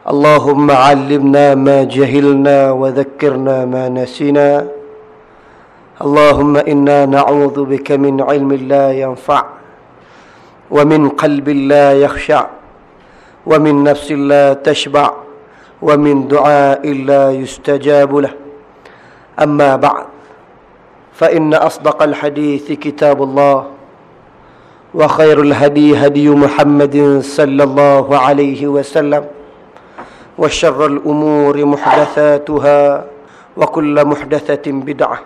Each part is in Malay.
اللهم علمنا ما جهلنا وذكرنا ما نسينا. اللهم إنا نعوذ بك من علم لا ينفع ومن قلب لا يخشع ومن نفس لا تشبع ومن دعاء لا يستجاب له. أما بعد فإن أصدق الحديث كتاب الله وخير الهدي هدي محمد صلى الله عليه وسلم. وشر الأمور محدثاتها وكل محدثة بدعة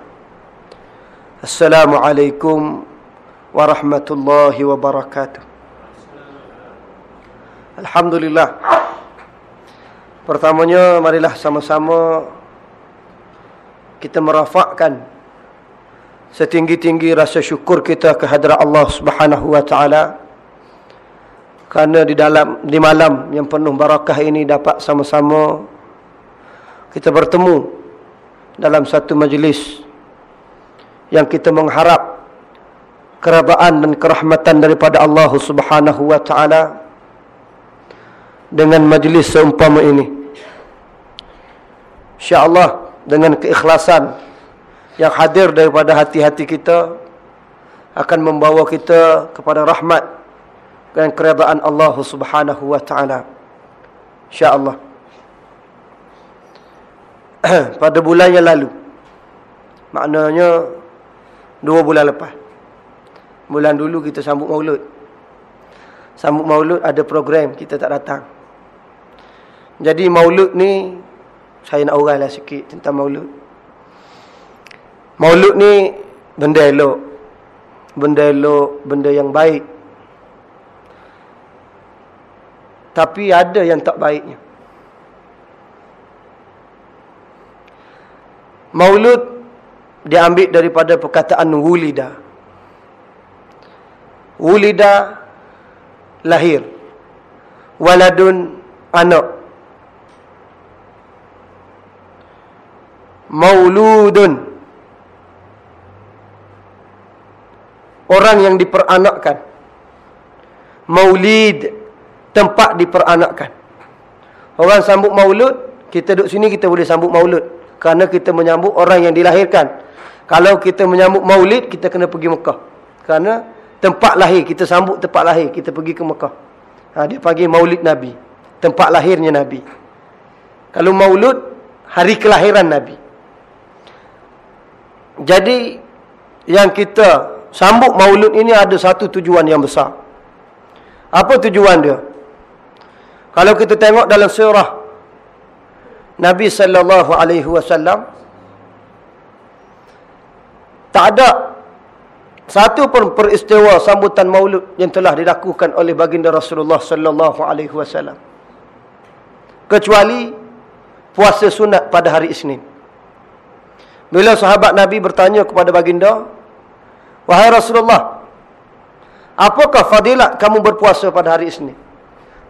السلام عليكم ورحمة الله وبركاته Alhamdulillah Pertamanya marilah sama-sama Kita merafakkan Setinggi-tinggi rasa syukur kita kehadrat Allah subhanahu wa ta'ala kerana di dalam di malam yang penuh barakah ini dapat sama-sama kita bertemu dalam satu majlis yang kita mengharap kerabaan dan kerahmatan daripada Allah Subhanahu wa taala dengan majlis seumpama ini. Insya-Allah dengan keikhlasan yang hadir daripada hati-hati kita akan membawa kita kepada rahmat dengan keredaan Allah Subhanahu wa taala. Insya-Allah. Pada bulan yang lalu. Maknanya dua bulan lepas. Bulan dulu kita sambut Maulud. Sambut Maulud ada program kita tak datang. Jadi Maulud ni saya nak urailah sikit tentang Maulud. Maulud ni benda elok. Benda elok, benda yang baik. Tapi ada yang tak baiknya. Maulud diambil daripada perkataan wulida. Wulida lahir. Waladun anak. Mauludun orang yang diperanakkan. Maulid tempat diperanakkan. Orang sambut maulud, kita duduk sini kita boleh sambut maulud. Kerana kita menyambut orang yang dilahirkan. Kalau kita menyambut maulid, kita kena pergi Mekah. Kerana tempat lahir, kita sambut tempat lahir, kita pergi ke Mekah. Ha, dia panggil maulid Nabi. Tempat lahirnya Nabi. Kalau maulud, hari kelahiran Nabi. Jadi, yang kita sambut maulud ini ada satu tujuan yang besar. Apa tujuan dia? Kalau kita tengok dalam surah Nabi sallallahu alaihi wasallam tak ada satu pun peristiwa sambutan Maulud yang telah dilakukan oleh baginda Rasulullah sallallahu alaihi wasallam kecuali puasa sunat pada hari Isnin. Bila sahabat Nabi bertanya kepada baginda, "Wahai Rasulullah, apakah fadilat kamu berpuasa pada hari Isnin?"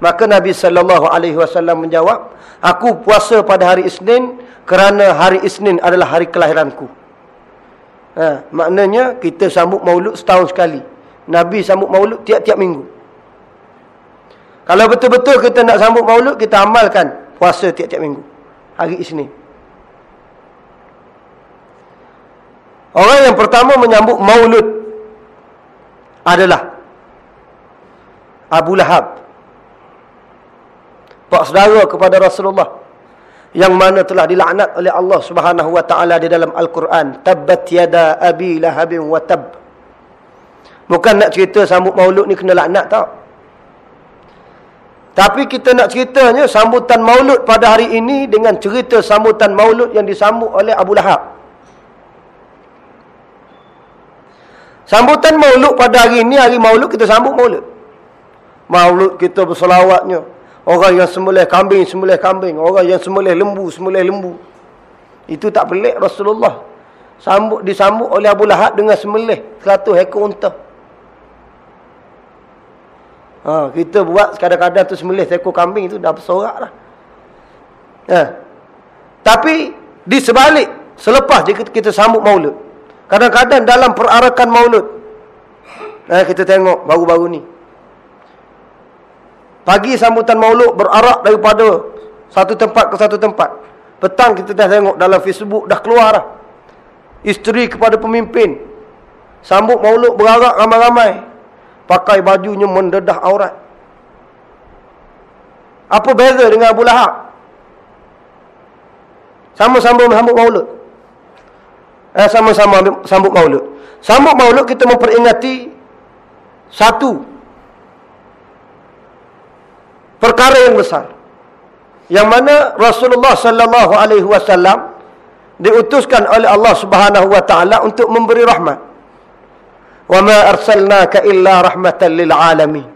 Maka Nabi sallallahu alaihi wasallam menjawab, "Aku puasa pada hari Isnin kerana hari Isnin adalah hari kelahiranku." Ha, maknanya kita sambut Maulud setahun sekali. Nabi sambut Maulud tiap-tiap minggu. Kalau betul-betul kita nak sambut Maulud, kita amalkan puasa tiap-tiap minggu. Hari Isnin. Orang yang pertama menyambut Maulud adalah Abu Lahab pak saudara kepada Rasulullah yang mana telah dilaknat oleh Allah Subhanahu wa taala di dalam Al-Quran tabbat yada abi lahab wa tab. Bukan nak cerita sambut maulud ni kena laknat tak? Tapi kita nak ceritanya sambutan maulud pada hari ini dengan cerita sambutan maulud yang disambut oleh Abu Lahab. Sambutan maulud pada hari ini hari maulud kita sambut maulud. Maulud kita berselawatnya Orang yang sembelih kambing, sembelih kambing. Orang yang sembelih lembu, sembelih lembu. Itu tak pelik Rasulullah. Sambut disambut oleh Abu Lahab dengan sembelih 100 ekor unta. Ha, kita buat kadang-kadang tu sembelih ekor kambing tu dah bersorak lah. Ha. Tapi di sebalik, selepas kita sambut maulud. Kadang-kadang dalam perarakan maulud. Ha, kita tengok baru-baru ni. Pagi sambutan maulud berarak daripada Satu tempat ke satu tempat. Petang kita dah tengok dalam Facebook dah keluar dah. Isteri kepada pemimpin. Sambut mauluk berarak ramai-ramai. Pakai bajunya mendedah aurat. Apa beza dengan Abu Lahab? Sama-sama sambut maulud. Eh, sama-sama sambut maulud. Sambut maulud kita memperingati satu perkara yang besar. Yang mana Rasulullah sallallahu alaihi wasallam diutuskan oleh Allah Subhanahu wa taala untuk memberi rahmat. Wa ma arsalnaka illa rahmatan lil alamin.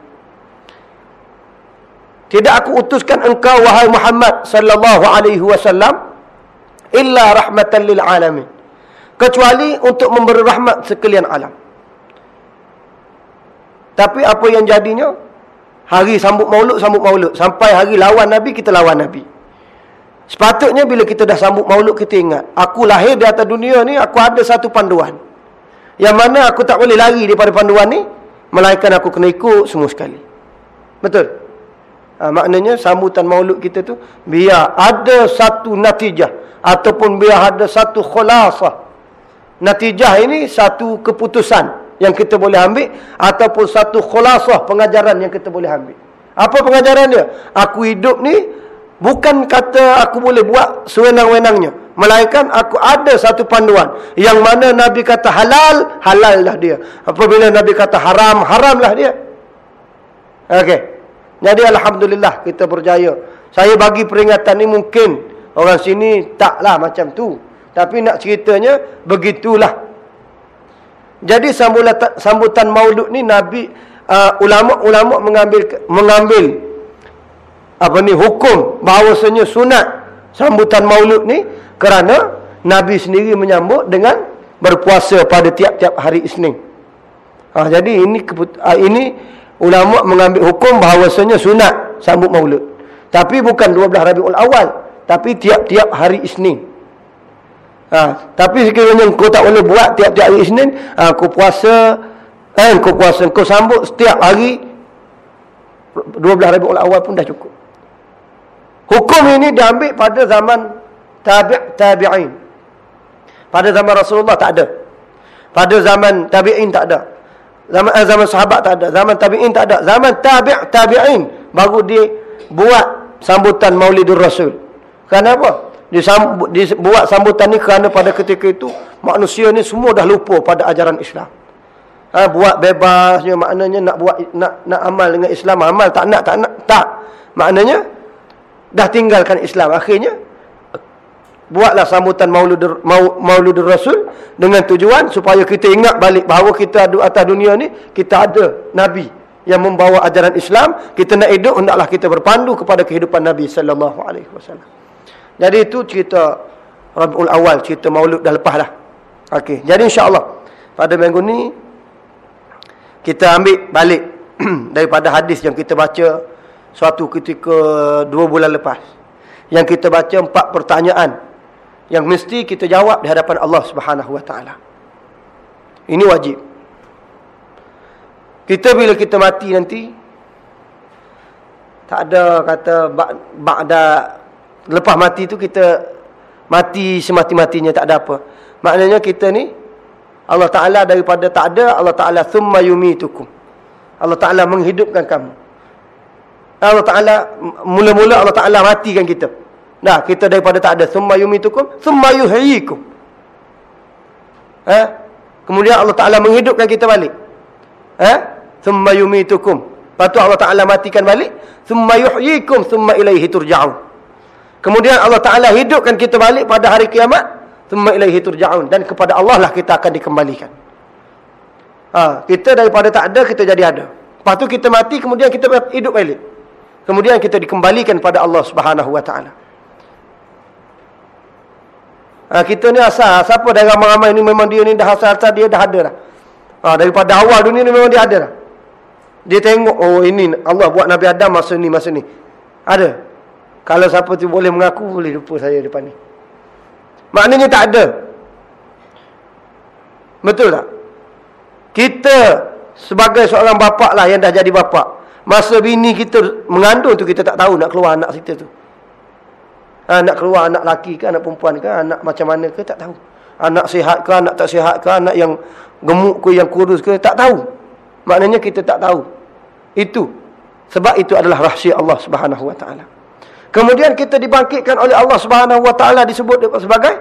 Tidak aku utuskan engkau wahai Muhammad sallallahu alaihi wasallam illa rahmatan lil alamin. Kecuali untuk memberi rahmat sekalian alam. Tapi apa yang jadinya? Hari sambut maulud, sambut maulud. Sampai hari lawan Nabi, kita lawan Nabi. Sepatutnya bila kita dah sambut maulud, kita ingat. Aku lahir di atas dunia ni, aku ada satu panduan. Yang mana aku tak boleh lari daripada panduan ni. Melainkan aku kena ikut semua sekali. Betul? Ha, maknanya sambutan maulud kita tu biar ada satu natijah ataupun biar ada satu khulasah. Natijah ini satu keputusan yang kita boleh ambil ataupun satu khulasah pengajaran yang kita boleh ambil. Apa pengajaran dia? Aku hidup ni bukan kata aku boleh buat sewenang-wenangnya, melainkan aku ada satu panduan yang mana Nabi kata halal, halallah dia. Apabila Nabi kata haram, haramlah dia. Okey. Jadi Alhamdulillah kita berjaya. Saya bagi peringatan ni mungkin orang sini taklah macam tu. Tapi nak ceritanya begitulah. Jadi sambutan, maulud ni Nabi ulama-ulama uh, mengambil mengambil apa ni hukum bahawasanya sunat sambutan maulud ni kerana Nabi sendiri menyambut dengan berpuasa pada tiap-tiap hari Isnin. Ha, jadi ini uh, ini ulama mengambil hukum bahawasanya sunat sambut maulud. Tapi bukan 12 Rabiul Awal, tapi tiap-tiap hari Isnin. Ha, tapi sekiranya kau tak boleh buat tiap-tiap hari Isnin, ha, kau puasa eh kau puasa kau sambut setiap hari 12 Rabiul Awal pun dah cukup. Hukum ini diambil pada zaman tabi' tabi'in. Pada zaman Rasulullah tak ada. Pada zaman tabi'in tak ada. Zaman eh, zaman sahabat tak ada, zaman tabi'in tak ada. Zaman tabi' tabi'in baru dia buat sambutan Maulidur Rasul. Kenapa? Dia, sambut, dia buat sambutan ni kerana pada ketika itu manusia ni semua dah lupa pada ajaran Islam. Ha, buat bebasnya maknanya nak buat nak nak amal dengan Islam, amal tak nak tak nak tak. Maknanya dah tinggalkan Islam. Akhirnya buatlah sambutan mauludur mauludur rasul dengan tujuan supaya kita ingat balik bahawa kita ada atas dunia ni kita ada nabi yang membawa ajaran Islam kita nak hidup hendaklah kita berpandu kepada kehidupan nabi sallallahu alaihi wasallam jadi itu cerita Rabiul Awal cerita maulud dah lepas dah okey jadi insyaallah pada minggu ni kita ambil balik daripada hadis yang kita baca suatu ketika dua bulan lepas yang kita baca empat pertanyaan yang mesti kita jawab di hadapan Allah Subhanahu wa taala. Ini wajib. Kita bila kita mati nanti tak ada kata ba'da lepas mati tu kita mati semati-matinya tak ada apa. Maknanya kita ni Allah Taala daripada tak ada Allah Taala thumma yumitukum. Allah Taala menghidupkan kamu. Allah Taala mula-mula Allah Taala matikan kita. Nah, kita daripada tak ada summa yumitukum summa yuhyikum. Eh? Kemudian Allah Taala menghidupkan kita balik. Eh? Summa yumitukum. Tu Allah Taala matikan balik, summa yuhyikum summa ilaihi turja'un. Kemudian Allah Taala hidupkan kita balik pada hari kiamat, dan kepada Allah lah kita akan dikembalikan. Ha, kita daripada tak ada kita jadi ada. Lepas tu kita mati kemudian kita hidup balik. Kemudian kita dikembalikan pada Allah Subhanahu wa taala. Ha, kita ni asal. Siapa dah ramai-ramai ni memang dia ni dah asal-asal dia dah ada dah. Ha, daripada awal dunia ni memang dia ada dah. Dia tengok, oh ini Allah buat Nabi Adam masa ni, masa ni. Ada. Kalau siapa tu boleh mengaku, boleh lupa saya depan ni. Maknanya tak ada. Betul tak? Kita sebagai seorang bapak lah yang dah jadi bapak. Masa bini kita mengandung tu kita tak tahu nak keluar anak kita tu. Ha, nak keluar anak laki ke, anak perempuan ke, anak macam mana ke, tak tahu. Anak sihat ke, anak tak sihat ke, anak yang gemuk ke, yang kurus ke, tak tahu. Maknanya kita tak tahu. Itu. Sebab itu adalah rahsia Allah subhanahu wa ta'ala. Kemudian kita dibangkitkan oleh Allah subhanahu wa ta'ala disebut sebagai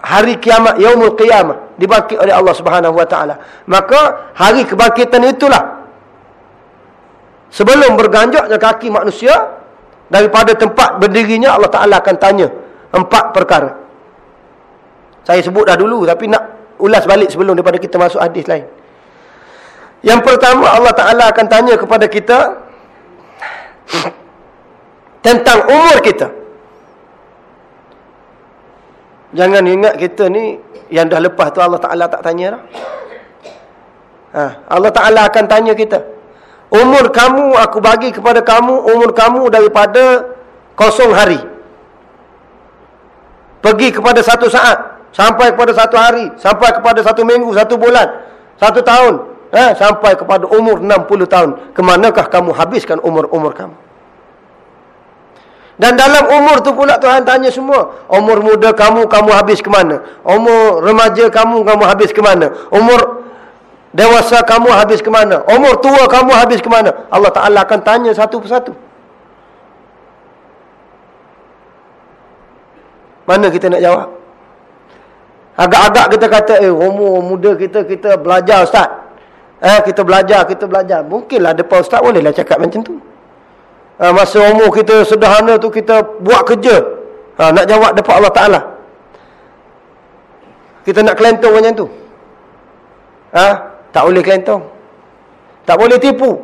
hari kiamat, yaumul qiyamah. Dibangkit oleh Allah subhanahu wa ta'ala. Maka hari kebangkitan itulah. Sebelum berganjaknya kaki manusia, daripada tempat berdirinya Allah Ta'ala akan tanya empat perkara saya sebut dah dulu tapi nak ulas balik sebelum daripada kita masuk hadis lain yang pertama Allah Ta'ala akan tanya kepada kita tentang umur kita jangan ingat kita ni yang dah lepas tu Allah Ta'ala tak tanya dah ha, Allah Ta'ala akan tanya kita Umur kamu aku bagi kepada kamu umur kamu daripada kosong hari. Pergi kepada satu saat. Sampai kepada satu hari. Sampai kepada satu minggu, satu bulan. Satu tahun. Eh, sampai kepada umur 60 tahun. Kemanakah kamu habiskan umur-umur kamu? Dan dalam umur tu pula Tuhan tanya semua. Umur muda kamu, kamu habis ke mana? Umur remaja kamu, kamu habis ke mana? Umur Dewasa kamu habis ke mana? Umur tua kamu habis ke mana? Allah Ta'ala akan tanya satu persatu. Mana kita nak jawab? Agak-agak kita kata, eh umur muda kita, kita belajar Ustaz. Eh, kita belajar, kita belajar. Mungkinlah depan Ustaz bolehlah cakap macam tu. Ha, masa umur kita sederhana tu, kita buat kerja. Ha, nak jawab depan Allah Ta'ala. Kita nak kelentong macam tu. Ha? Tak boleh kelentong. Tak boleh tipu.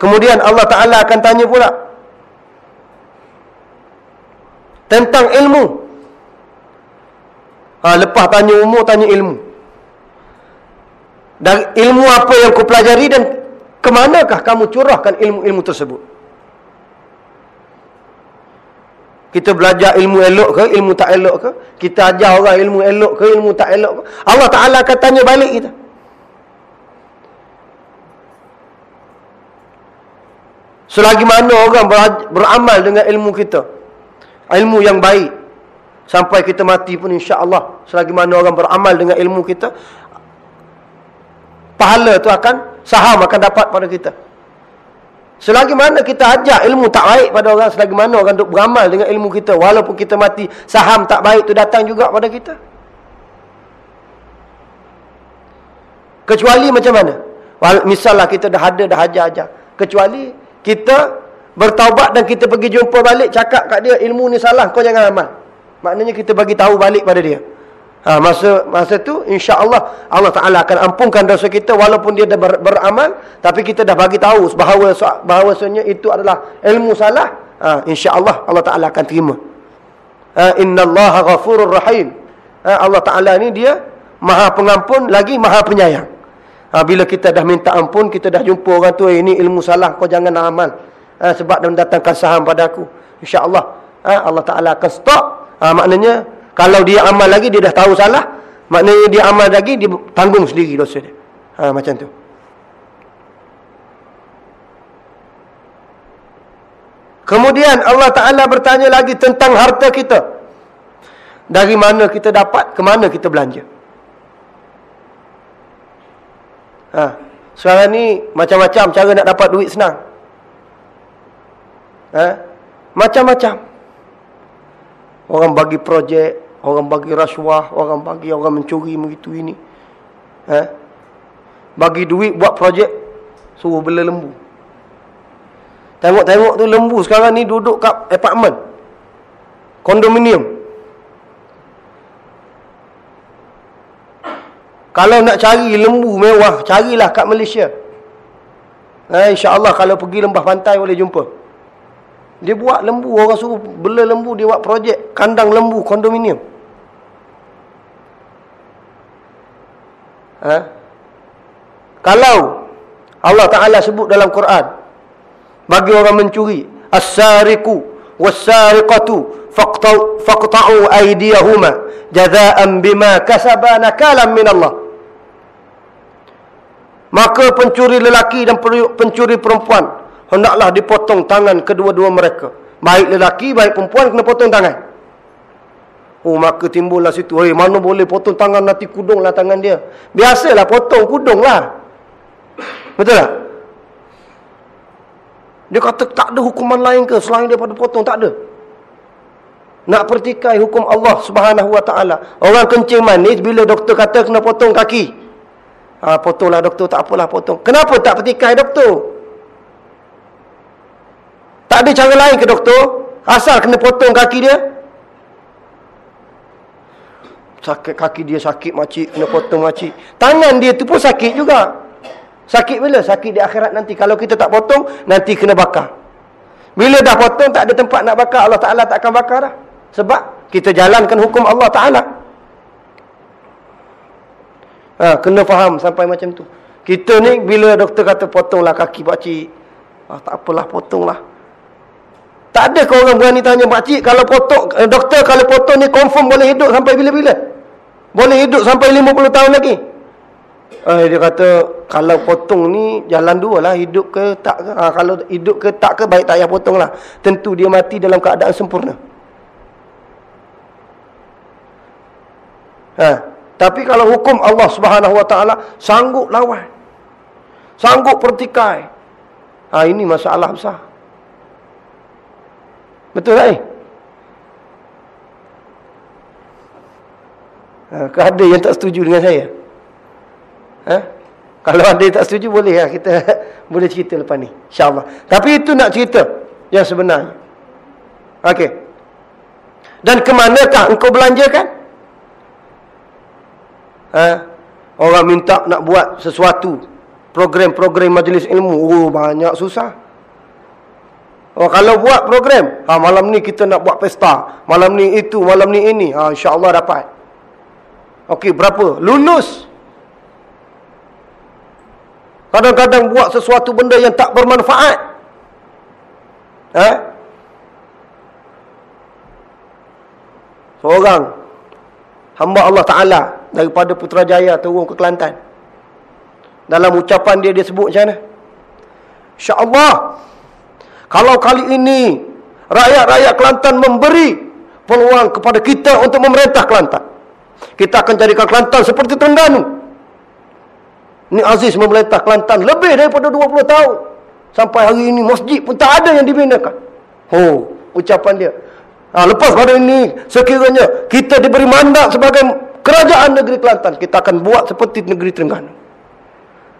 Kemudian Allah Ta'ala akan tanya pula. Tentang ilmu. Ha, lepas tanya umur, tanya ilmu. Dan ilmu apa yang kau pelajari dan kemanakah kamu curahkan ilmu-ilmu tersebut. Kita belajar ilmu elok ke, ilmu tak elok ke? Kita ajar orang ilmu elok ke, ilmu tak elok ke? Allah Ta'ala akan tanya balik kita. Selagi mana orang beramal dengan ilmu kita. Ilmu yang baik. Sampai kita mati pun insya Allah. Selagi mana orang beramal dengan ilmu kita. Pahala tu akan, saham akan dapat pada kita. Selagi mana kita ajar ilmu tak baik pada orang, selagi mana orang duk beramal dengan ilmu kita, walaupun kita mati, saham tak baik tu datang juga pada kita. Kecuali macam mana? Misalnya kita dah ada, dah ajar-ajar. Kecuali kita bertaubat dan kita pergi jumpa balik, cakap kat dia, ilmu ni salah, kau jangan amal. Maknanya kita bagi tahu balik pada dia. Ha, masa masa tu insya-Allah Allah Taala akan ampunkan dosa kita walaupun dia dah ber, beramal tapi kita dah bagi tahu bahawa bahawasanya itu adalah ilmu salah ha, insya-Allah Allah Taala akan terima. Ha, innallaha ghafurur rahim. Ha, Allah Taala ni dia Maha Pengampun lagi Maha Penyayang. Ha, bila kita dah minta ampun kita dah jumpa orang tu ini ilmu salah kau jangan amal. Ha, sebab dia mendatangkan saham pada aku. Insya-Allah ha, Allah Taala akan stop. Ha, maknanya kalau dia amal lagi, dia dah tahu salah. Maknanya dia amal lagi, dia tanggung sendiri dosa dia. Ha, macam tu. Kemudian Allah Ta'ala bertanya lagi tentang harta kita. Dari mana kita dapat, ke mana kita belanja. Ha. Sekarang ni, macam-macam cara nak dapat duit senang. Ha. Macam-macam. Orang bagi projek, orang bagi rasuah, orang bagi orang mencuri begitu ini. Eh? Bagi duit buat projek, suruh bela lembu. Tengok-tengok tu lembu sekarang ni duduk kat apartment. Kondominium. Kalau nak cari lembu mewah, carilah kat Malaysia. Eh, InsyaAllah kalau pergi lembah pantai boleh jumpa. Dia buat lembu, orang suruh bela lembu, dia buat projek kandang lembu, kondominium. Ha? Kalau Allah Ta'ala sebut dalam Quran, bagi orang mencuri, As-sariku, was-sariqatu, faqta'u aydiyahuma, jaza'an bima kasabana kalam min Allah. Maka pencuri lelaki dan pencuri perempuan hendaklah dipotong tangan kedua-dua mereka Baik lelaki, baik perempuan kena potong tangan. Oh, maka timbullah situ. Hey, mana boleh potong tangan nanti kudunglah tangan dia. Biasalah potong kudunglah. Betul tak? Dia kata tak ada hukuman lain ke selain daripada potong? Tak ada. Nak pertikai hukum Allah subhanahu wa ta'ala. Orang kencing manis bila doktor kata kena potong kaki. Ha, potonglah doktor, tak apalah potong. Kenapa tak pertikai doktor? Tak ada cara lain ke doktor? Asal kena potong kaki dia? Sakit kaki dia sakit makcik, kena potong makcik. Tangan dia tu pun sakit juga. Sakit bila? Sakit di akhirat nanti. Kalau kita tak potong, nanti kena bakar. Bila dah potong, tak ada tempat nak bakar. Allah Ta'ala tak akan bakar dah. Sebab kita jalankan hukum Allah Ta'ala. Ha, kena faham sampai macam tu. Kita ni, bila doktor kata potonglah kaki pakcik. Ah, tak apalah, potonglah. Tak ada ke orang berani tanya pakcik, kalau potong, eh, doktor kalau potong ni confirm boleh hidup sampai bila-bila? Boleh hidup sampai 50 tahun lagi? Eh, dia kata, kalau potong ni jalan dua lah, hidup ke tak ke. Ha, kalau hidup ke tak ke, baik tak payah potong lah. Tentu dia mati dalam keadaan sempurna. Ha, tapi kalau hukum Allah subhanahu wa ta'ala, sanggup lawan. Sanggup pertikai. Ha, ini masalah besar. Betul tak eh? Ha, ada yang tak setuju dengan saya? Ha? Kalau ada yang tak setuju boleh lah kita boleh cerita lepas ni. InsyaAllah. Tapi itu nak cerita yang sebenarnya. Okey. Dan ke manakah engkau belanjakan? Ha? Orang minta nak buat sesuatu. Program-program majlis ilmu. Oh banyak susah. Oh, kalau buat program, ha, malam ni kita nak buat pesta. Malam ni itu, malam ni ini. Ha, InsyaAllah dapat. Okey, berapa? Lulus. Kadang-kadang buat sesuatu benda yang tak bermanfaat. Ha? Seorang. Hamba Allah Ta'ala. Daripada Putrajaya turun ke Kelantan. Dalam ucapan dia, dia sebut macam mana? InsyaAllah. Kalau kali ini rakyat-rakyat Kelantan memberi peluang kepada kita untuk memerintah Kelantan. Kita akan jadikan Kelantan seperti Terengganu. Ini Aziz memerintah Kelantan lebih daripada 20 tahun. Sampai hari ini masjid pun tak ada yang dibinakan. Oh, ucapan dia. Ha, lepas pada ini, sekiranya kita diberi mandat sebagai kerajaan negeri Kelantan, kita akan buat seperti negeri Terengganu.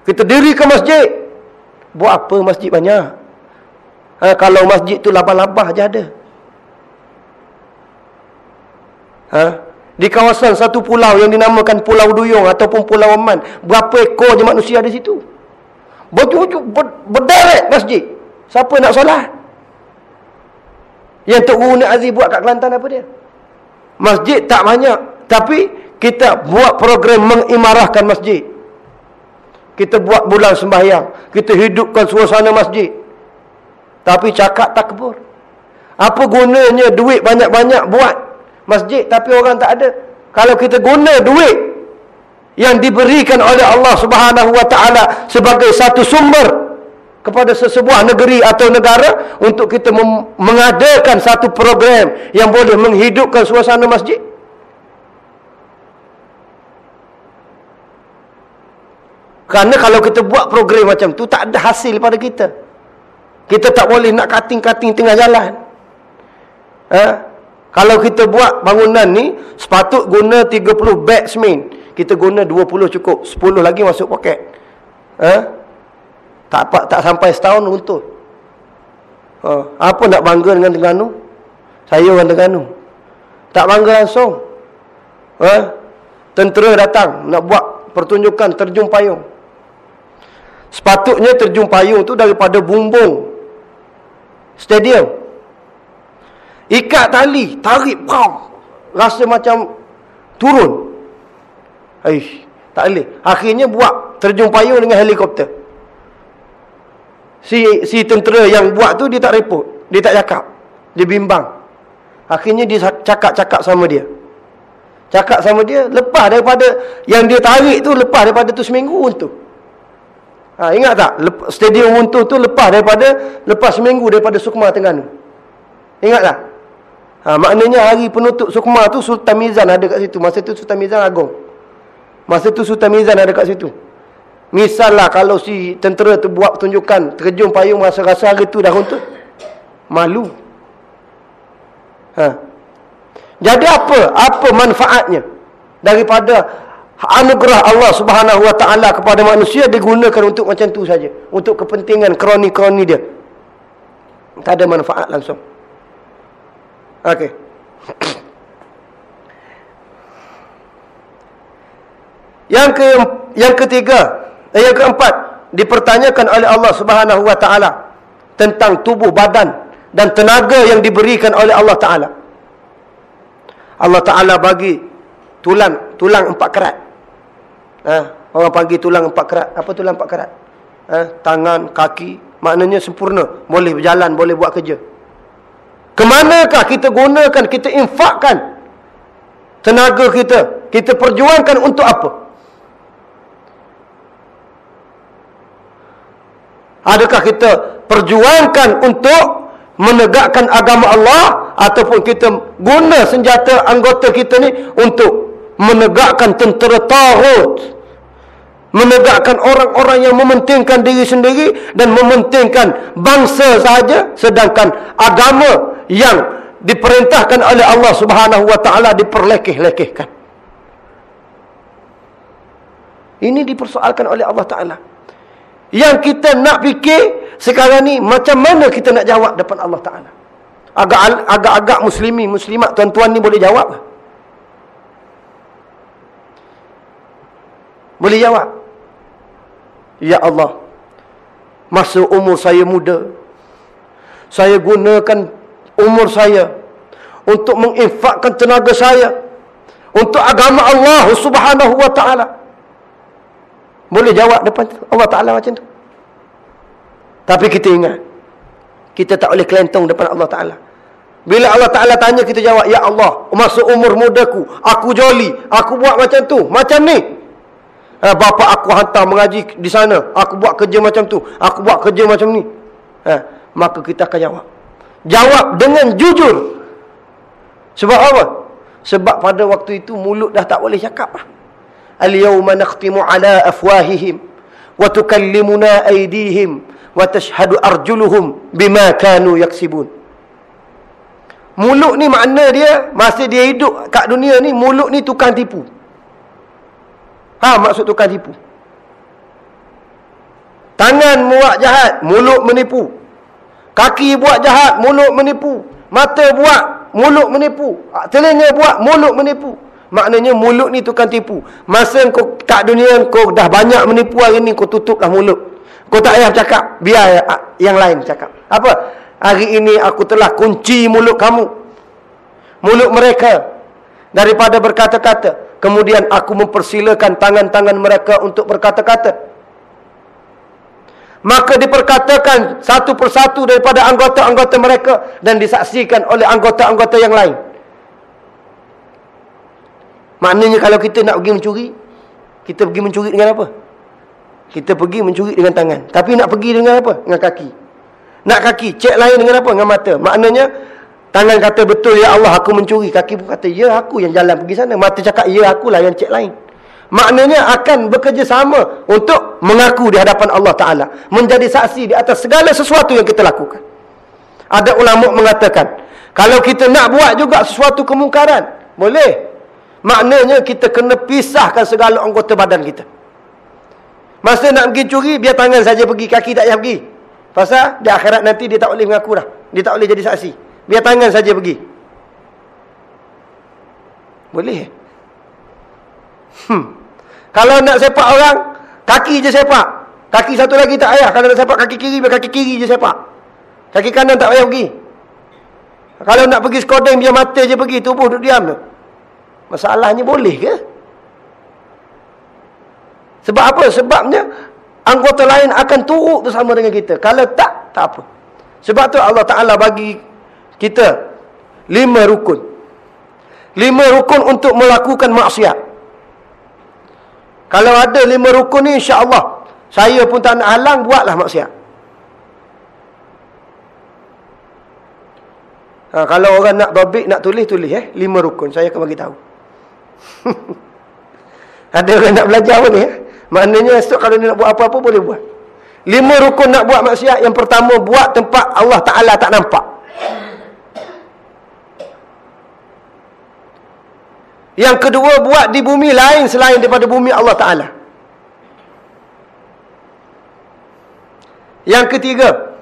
Kita dirikan masjid. Buat apa masjid banyak? Ha, kalau masjid tu labah-labah je ada. Ha? Di kawasan satu pulau yang dinamakan Pulau Duyung ataupun Pulau Aman. Berapa ekor je manusia di situ? Berjujuk, ber, berderet masjid. Siapa nak solat? Yang Tok Guru Aziz buat kat Kelantan apa dia? Masjid tak banyak. Tapi kita buat program mengimarahkan masjid. Kita buat bulan sembahyang. Kita hidupkan suasana masjid. Tapi cakap takbur. Apa gunanya duit banyak-banyak buat masjid tapi orang tak ada. Kalau kita guna duit yang diberikan oleh Allah Subhanahu wa taala sebagai satu sumber kepada sesebuah negeri atau negara untuk kita mengadakan satu program yang boleh menghidupkan suasana masjid. Kerana kalau kita buat program macam tu tak ada hasil pada kita. Kita tak boleh nak kating-kating tengah jalan. Ha? Kalau kita buat bangunan ni, sepatut guna 30 beg semen. Kita guna 20 cukup. 10 lagi masuk poket. Ha? Tak apa, tak sampai setahun untuk. Ha? Apa nak bangga dengan Terengganu? Saya orang Terengganu. Tak bangga langsung. Ha? Tentera datang nak buat pertunjukan terjun payung. Sepatutnya terjun payung tu daripada bumbung stadium. Ikat tali, tarik, bam. Rasa macam turun. Aish, tak boleh. Akhirnya buat terjun payung dengan helikopter. Si si tentera yang buat tu dia tak repot. Dia tak cakap. Dia bimbang. Akhirnya dia cakap-cakap sama dia. Cakap sama dia, lepas daripada yang dia tarik tu, lepas daripada tu seminggu untuk. Ha, ingat tak? Stadium Untuh tu lepas daripada lepas seminggu daripada Sukma Tengganu. Ingatlah. Ha, maknanya hari penutup sukma tu Sultan Mizan ada kat situ. Masa tu Sultan Mizan agung. Masa tu Sultan Mizan ada kat situ. Misalnya kalau si tentera tu buat pertunjukan terjun payung rasa-rasa hari tu dah untuk malu. Ha. Jadi apa? Apa manfaatnya daripada anugerah Allah Subhanahu Wa Taala kepada manusia digunakan untuk macam tu saja, untuk kepentingan kroni-kroni dia. Tak ada manfaat langsung. Okey. Yang ke yang ketiga, eh, yang keempat dipertanyakan oleh Allah Subhanahu wa taala tentang tubuh badan dan tenaga yang diberikan oleh Allah taala. Allah taala bagi tulang tulang empat kerat. Ha, orang panggil tulang empat kerat. Apa tulang empat kerat? Ha, tangan, kaki, maknanya sempurna, boleh berjalan, boleh buat kerja. Kemanakah kita gunakan, kita infakkan tenaga kita? Kita perjuangkan untuk apa? Adakah kita perjuangkan untuk menegakkan agama Allah ataupun kita guna senjata anggota kita ni untuk menegakkan tentera taghut menegakkan orang-orang yang mementingkan diri sendiri dan mementingkan bangsa sahaja sedangkan agama yang diperintahkan oleh Allah Subhanahu wa taala diperlekeh-lekehkan. Ini dipersoalkan oleh Allah taala. Yang kita nak fikir sekarang ni macam mana kita nak jawab depan Allah taala? Agak agak muslimi muslimat tuan-tuan ni boleh jawab boleh jawab? Ya Allah. Masa umur saya muda Saya gunakan umur saya Untuk menginfakkan tenaga saya Untuk agama Allah subhanahu wa ta'ala. Boleh jawab depan Allah ta'ala macam tu? Tapi kita ingat Kita tak boleh kelentong depan Allah ta'ala. Bila Allah Ta'ala tanya kita jawab Ya Allah Masa umur mudaku Aku joli Aku buat macam tu Macam ni eh, bapa aku hantar mengaji di sana. Aku buat kerja macam tu. Aku buat kerja macam ni. Eh, maka kita akan jawab. Jawab dengan jujur. Sebab apa? Sebab pada waktu itu mulut dah tak boleh cakap al yawma nakhtimu ala afwahihim wa tukallimuna aydihim wa tashhadu arjuluhum bima kanu yaksibun. Mulut ni makna dia masa dia hidup kat dunia ni mulut ni tukang tipu Ha maksud tukar tipu. Tangan buat jahat, mulut menipu. Kaki buat jahat, mulut menipu. Mata buat, mulut menipu. Ha, telinga buat, mulut menipu. Maknanya mulut ni tukang tipu. Masa kau kat dunia kau dah banyak menipu hari ni kau tutuplah mulut. Kau tak payah cakap, biar ha, yang lain cakap. Apa? Hari ini aku telah kunci mulut kamu. Mulut mereka daripada berkata-kata kemudian aku mempersilakan tangan-tangan mereka untuk berkata-kata. Maka diperkatakan satu persatu daripada anggota-anggota mereka dan disaksikan oleh anggota-anggota yang lain. Maknanya kalau kita nak pergi mencuri kita pergi mencuri dengan apa? Kita pergi mencuri dengan tangan. Tapi nak pergi dengan apa? Dengan kaki. Nak kaki cek lain dengan apa? Dengan mata. Maknanya Tangan kata betul ya Allah aku mencuri. Kaki pun kata ya aku yang jalan pergi sana. Mata cakap ya akulah yang cek lain. Maknanya akan bekerjasama untuk mengaku di hadapan Allah Ta'ala. Menjadi saksi di atas segala sesuatu yang kita lakukan. Ada ulama mengatakan. Kalau kita nak buat juga sesuatu kemungkaran. Boleh. Maknanya kita kena pisahkan segala anggota badan kita. Masa nak pergi curi, biar tangan saja pergi. Kaki tak payah pergi. Pasal di akhirat nanti dia tak boleh mengaku dah. Dia tak boleh jadi saksi. Biar tangan saja pergi. Boleh? Hmm. Kalau nak sepak orang, kaki je sepak. Kaki satu lagi tak payah. Kalau nak sepak kaki kiri, biar kaki kiri je sepak. Kaki kanan tak payah pergi. Kalau nak pergi skodeng, biar mata je pergi. Tubuh duduk diam. Masalahnya boleh ke? Sebab apa? Sebabnya, anggota lain akan turut bersama dengan kita. Kalau tak, tak apa. Sebab tu Allah Ta'ala bagi kita lima rukun lima rukun untuk melakukan maksiat kalau ada lima rukun ni insya-Allah saya pun tak nak halang buatlah maksiat Ha, kalau orang nak babik, nak tulis, tulis. eh Lima rukun. Saya akan tahu. Ada orang nak belajar pun eh? Maknanya esok kalau dia nak buat apa-apa, boleh buat. Lima rukun nak buat maksiat. Yang pertama, buat tempat Allah Ta'ala tak nampak. Yang kedua, buat di bumi lain selain daripada bumi Allah Ta'ala. Yang ketiga,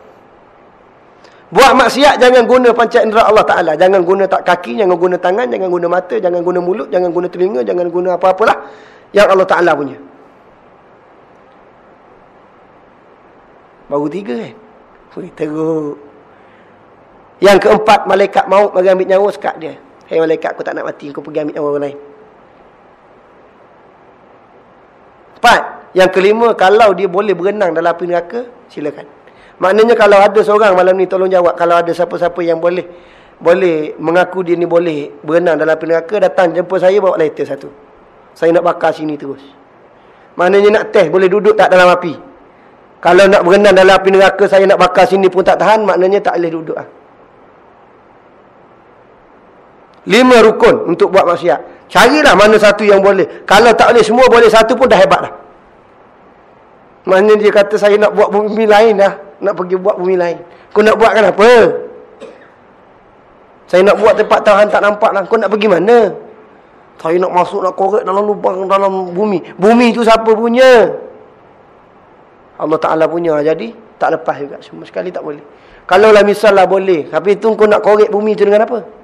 Buat maksiat jangan guna panca indera Allah Ta'ala. Jangan guna tak kaki, jangan guna tangan, jangan guna mata, jangan guna mulut, jangan guna telinga, jangan guna apa-apalah yang Allah Ta'ala punya. Baru tiga kan? Ui, teruk. Yang keempat, malaikat maut bagi ambil nyawa sekat dia. Hei malaikat, aku tak nak mati, aku pergi ambil orang lain. Empat. Yang kelima, kalau dia boleh berenang dalam api neraka, silakan. Maknanya kalau ada seorang malam ni tolong jawab kalau ada siapa-siapa yang boleh boleh mengaku dia ni boleh berenang dalam api neraka datang jumpa saya bawa letter satu. Saya nak bakar sini terus. Maknanya nak test boleh duduk tak dalam api. Kalau nak berenang dalam api neraka saya nak bakar sini pun tak tahan maknanya tak boleh duduk ah. Lima rukun untuk buat maksiat. Carilah mana satu yang boleh. Kalau tak boleh semua boleh satu pun dah hebat dah. Maknanya dia kata saya nak buat bumi lain dah nak pergi buat bumi lain. Kau nak buat kenapa? Saya nak buat tempat tahan tak nampak lah. Kau nak pergi mana? Saya nak masuk nak korek dalam lubang dalam bumi. Bumi tu siapa punya? Allah Ta'ala punya. Jadi tak lepas juga. Semua sekali tak boleh. Kalau lah misalnya boleh. Tapi tu kau nak korek bumi tu dengan apa?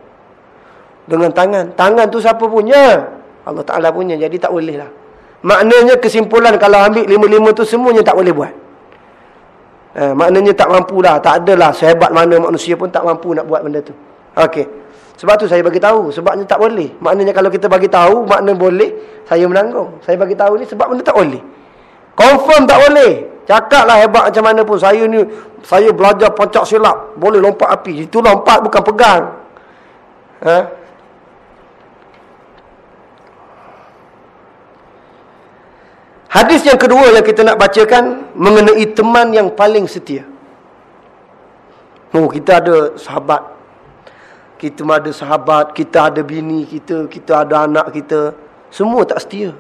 Dengan tangan. Tangan tu siapa punya? Allah Ta'ala punya. Jadi tak boleh lah. Maknanya kesimpulan kalau ambil lima-lima tu semuanya tak boleh buat. Eh, maknanya tak mampu lah. Tak adalah sehebat mana manusia pun tak mampu nak buat benda tu. Okey. Sebab tu saya bagi tahu. Sebabnya tak boleh. Maknanya kalau kita bagi tahu, makna boleh, saya menanggung. Saya bagi tahu ni sebab benda tak boleh. Confirm tak boleh. Cakaplah hebat macam mana pun. Saya ni, saya belajar pancak silap. Boleh lompat api. Itu lompat bukan pegang. Ha? Hadis yang kedua yang kita nak bacakan mengenai teman yang paling setia. Oh, kita ada sahabat. Kita ada sahabat, kita ada bini kita, kita ada anak kita. Semua tak setia.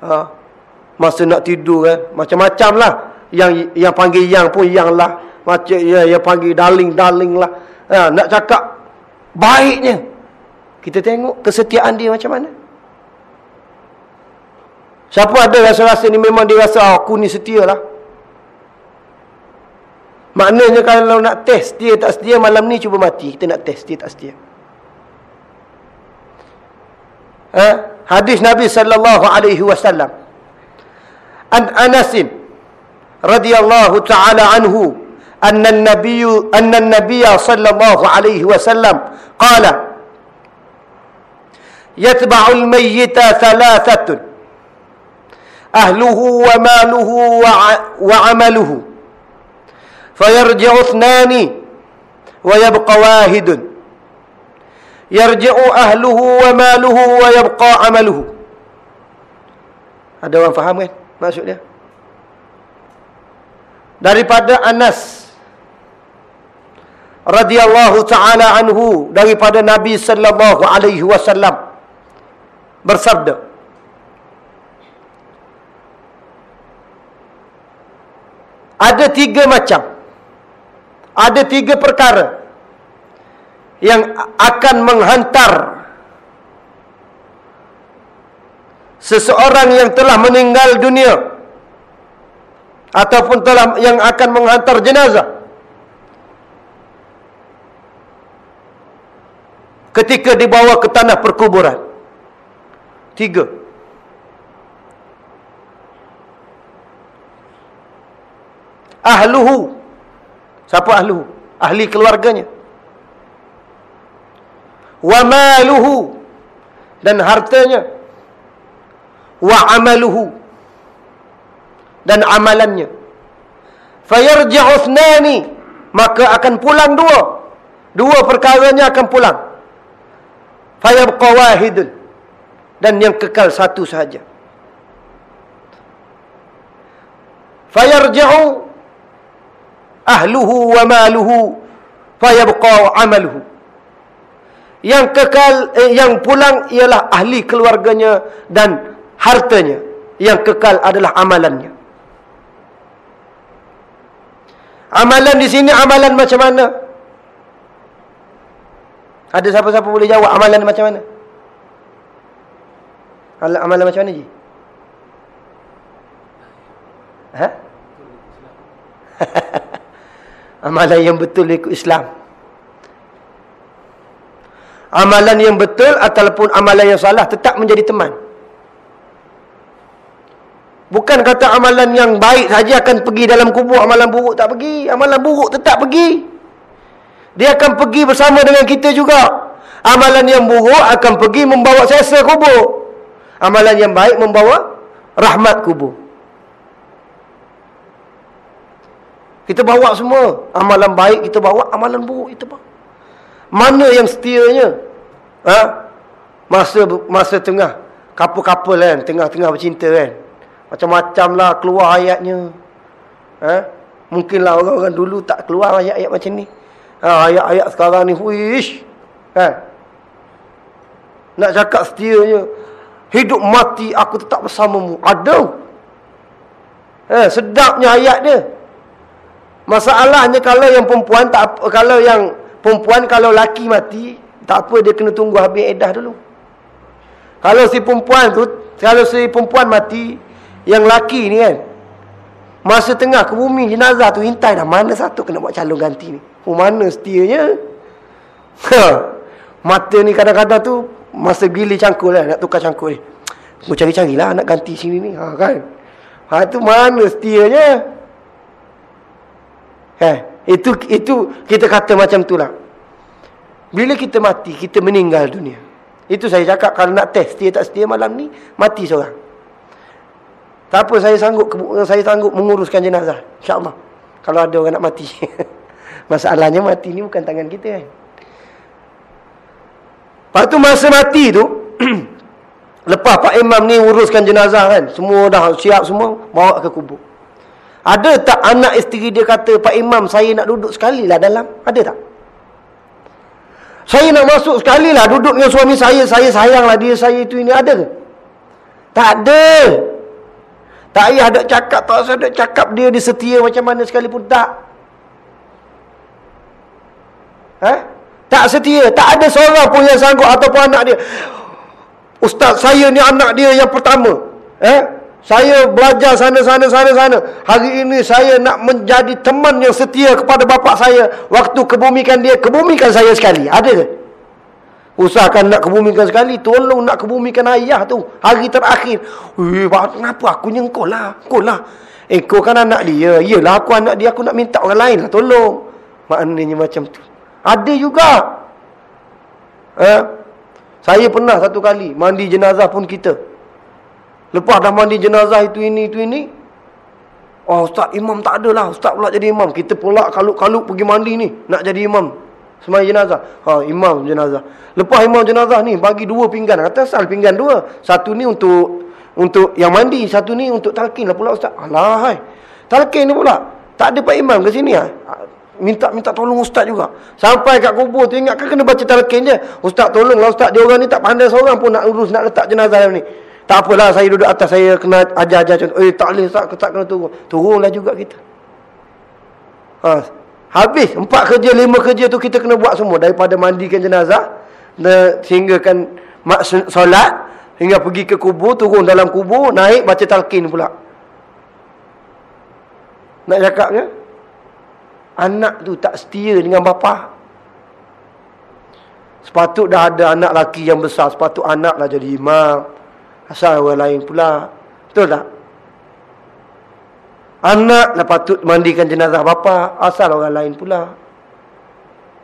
Ha. Masa nak tidur kan, macam-macam lah. Yang yang panggil yang pun yang lah. Macam ya, yang panggil darling-darling lah. Ha, nak cakap baiknya. Kita tengok kesetiaan dia macam mana. Siapa ada rasa-rasa ni memang dia rasa oh, aku ni setia lah. Maknanya kalau nak test dia tak setia malam ni cuba mati. Kita nak test dia tak setia. Ha? Hadis Nabi sallallahu alaihi wasallam. An Anas radhiyallahu taala anhu anna an-nabiy anna an-nabiy sallallahu alaihi wasallam qala yatba'u al-mayyita thalathatun ahluhu wa maluhu wa, amaluhu fayarji'u thnani wa yabqa wahidun yarji'u ahluhu wa maluhu wa yabqa amaluhu ada orang faham kan maksudnya? Daripada Anas radhiyallahu ta'ala anhu daripada Nabi sallallahu alaihi wasallam bersabda ada tiga macam. Ada tiga perkara yang akan menghantar seseorang yang telah meninggal dunia ataupun telah yang akan menghantar jenazah ketika dibawa ke tanah perkuburan. Tiga ahluhu. Siapa ahluhu? Ahli keluarganya. Wa maluhu. Dan hartanya. Wa amaluhu. Dan amalannya. Fayarji'u ithnani. Maka akan pulang dua. Dua perkaranya akan pulang. Fayabqa wahidun. Dan yang kekal satu sahaja. Fayarji'u ahluhu wa maluhu fayabqa amaluhu. Yang kekal eh, yang pulang ialah ahli keluarganya dan hartanya. Yang kekal adalah amalannya. Amalan di sini amalan macam mana? Ada siapa-siapa boleh jawab amalan macam mana? Amalan macam mana je ha amalan yang betul ikut Islam. Amalan yang betul ataupun amalan yang salah tetap menjadi teman. Bukan kata amalan yang baik saja akan pergi dalam kubur amalan buruk tak pergi. Amalan buruk tetap pergi. Dia akan pergi bersama dengan kita juga. Amalan yang buruk akan pergi membawa sesa kubur. Amalan yang baik membawa rahmat kubur Kita bawa semua. Amalan baik kita bawa, amalan buruk kita bawa. Mana yang setianya? Ha? Masa masa tengah couple-couple kan, tengah-tengah bercinta kan. Macam-macam lah keluar ayatnya. Ha? Mungkinlah orang-orang dulu tak keluar ayat-ayat macam ni. Ha, ayat-ayat sekarang ni, wish. Ha? Nak cakap setianya. Hidup mati aku tetap bersamamu. Ada. Ha, sedapnya ayat dia. Masalahnya kalau yang perempuan tak kalau yang perempuan kalau laki mati, tak apa dia kena tunggu habis edah dulu. Kalau si perempuan tu, kalau si perempuan mati, yang laki ni kan, masa tengah ke bumi jenazah tu hintai dah mana satu kena buat calon ganti ni. Oh mana setianya? Ha. Mata ni kadang-kadang tu masa gili cangkul lah, nak tukar cangkul ni. Aku cari-carilah nak ganti sini ni. Ha kan? Ha tu mana setianya? Eh, itu itu kita kata macam itulah. Bila kita mati, kita meninggal dunia. Itu saya cakap kalau nak test setia tak setia malam ni, mati seorang. Tak apa saya sanggup saya sanggup menguruskan jenazah. Insya-Allah. Kalau ada orang nak mati. Masalahnya mati ni bukan tangan kita kan. Lepas tu masa mati tu lepas Pak Imam ni uruskan jenazah kan, semua dah siap semua bawa ke kubur. Ada tak anak isteri dia kata, Pak Imam saya nak duduk sekali lah dalam? Ada tak? Saya nak masuk sekali lah duduk dengan suami saya, saya sayanglah dia, saya itu ini. Ada ke? Tak ada. Tak payah ada cakap, tak usah ada cakap dia disetia macam mana sekalipun. Tak. Eh? Tak setia. Tak ada seorang pun yang sanggup ataupun anak dia. Ustaz, saya ni anak dia yang pertama. Eh? Saya belajar sana sana sana sana. Hari ini saya nak menjadi teman yang setia kepada bapa saya. Waktu kebumikan dia, kebumikan saya sekali. Ada ke? Usahakan nak kebumikan sekali. Tolong nak kebumikan ayah tu. Hari terakhir. Eh, kenapa aku ni engkau lah. Engkau lah. Eh, kau kan anak dia. Yelah, aku anak dia. Aku nak minta orang lain lah. Tolong. Maknanya macam tu. Ada juga. Eh? Saya pernah satu kali. Mandi jenazah pun kita. Lepas dah mandi jenazah itu ini itu ini. Oh ustaz imam tak ada lah. Ustaz pula jadi imam. Kita pula kaluk-kaluk pergi mandi ni. Nak jadi imam. Semai jenazah. Ha imam jenazah. Lepas imam jenazah ni bagi dua pinggan. Kata asal pinggan dua. Satu ni untuk untuk yang mandi. Satu ni untuk talqin lah pula ustaz. Alah hai. Talqin ni pula. Tak ada pak imam ke sini ah. Minta minta tolong ustaz juga. Sampai kat kubur tu ingatkan kena baca talqin je. Ustaz tolonglah ustaz. Dia orang ni tak pandai seorang pun nak urus nak letak jenazah ni. Tak apalah saya duduk atas saya kena ajar-ajar contoh. Eh tak boleh tak, tak kena turun. Turunlah juga kita. Ha. Habis empat kerja lima kerja tu kita kena buat semua daripada mandikan jenazah sehingga kan solat hingga pergi ke kubur turun dalam kubur naik baca talqin pula. Nak cakapnya anak tu tak setia dengan bapa. Sepatut dah ada anak laki yang besar, sepatut anaklah jadi imam. Asal orang lain pula. Betul tak? Anak dah patut mandikan jenazah bapa, asal orang lain pula.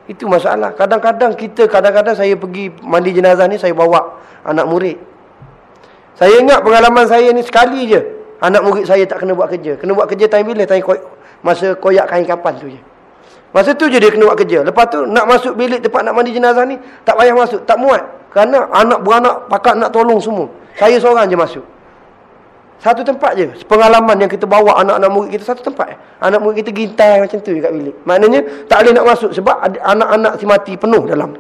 Itu masalah. Kadang-kadang kita, kadang-kadang saya pergi mandi jenazah ni, saya bawa anak murid. Saya ingat pengalaman saya ni sekali je. Anak murid saya tak kena buat kerja. Kena buat kerja time bila? Time koy masa koyak kain kapan tu je. Masa tu je dia kena buat kerja. Lepas tu nak masuk bilik tempat nak mandi jenazah ni, tak payah masuk. Tak muat. Kerana anak beranak pakat nak tolong semua. Saya seorang je masuk. Satu tempat je. Pengalaman yang kita bawa anak-anak murid kita satu tempat. Anak murid kita gintai macam tu kat bilik. Maknanya tak boleh nak masuk sebab anak-anak si mati penuh dalam.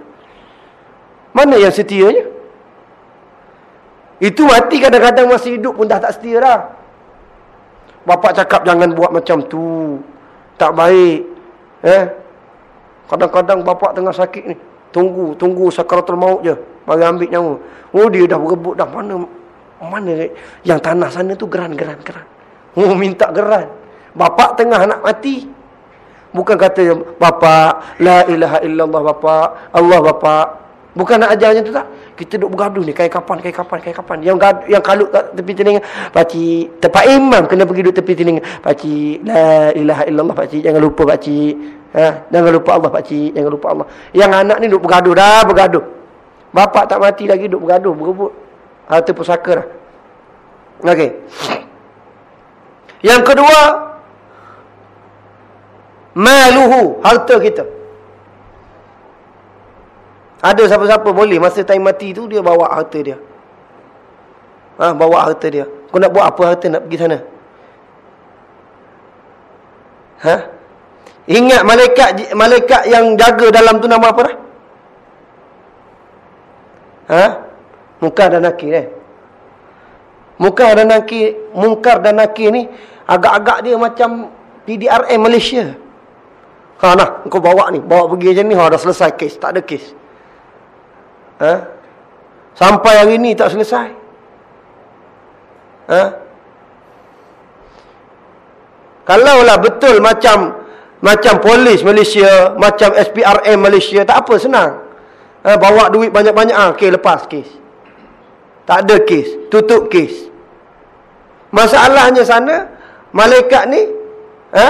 Mana yang setianya? Itu mati kadang-kadang masih hidup pun dah tak setia dah. Bapak cakap jangan buat macam tu. Tak baik. Eh? Kadang-kadang bapak tengah sakit ni. Tunggu, tunggu sakaratul maut je. Bagi ambil nyawa. Oh dia dah berebut dah. Mana mana yang tanah sana tu geran-geran geran. Oh minta geran. Bapak tengah nak mati. Bukan kata bapak la ilaha illallah bapak, Allah bapak. Bukan nak ajarnya tu tak. Kita duduk bergaduh ni kain kapan kain kapan kain kapan. Yang gaduh, yang kalut kat tepi telinga, pak tempat imam kena pergi duduk tepi telinga. Pak la ilaha illallah pak jangan lupa pak Ha, jangan lupa Allah pak jangan lupa Allah. Yang anak ni duduk bergaduh dah bergaduh. Bapak tak mati lagi duduk bergaduh berebut harta pusaka dah. Okey. Yang kedua maluhu, harta kita. Ada siapa-siapa boleh masa time mati tu dia bawa harta dia. Ha, bawa harta dia. Kau nak buat apa harta nak pergi sana? Ha? Ingat malaikat malaikat yang jaga dalam tu nama apa dah? Ha? Munkar dan nakir eh. Munkar dan nakir, munkar dan nakir ni agak-agak dia macam PDRM Malaysia. Ha nah, kau bawa ni, bawa pergi macam ni, ha dah selesai kes, tak ada kes. Ha? Sampai hari ni tak selesai. Ha? Kalaulah betul macam macam polis Malaysia, macam SPRM Malaysia, tak apa senang. Ha, bawa duit banyak-banyak ah, okey lepas kes. Tak ada kes. Tutup kes. Masalahnya sana, malaikat ni, ha?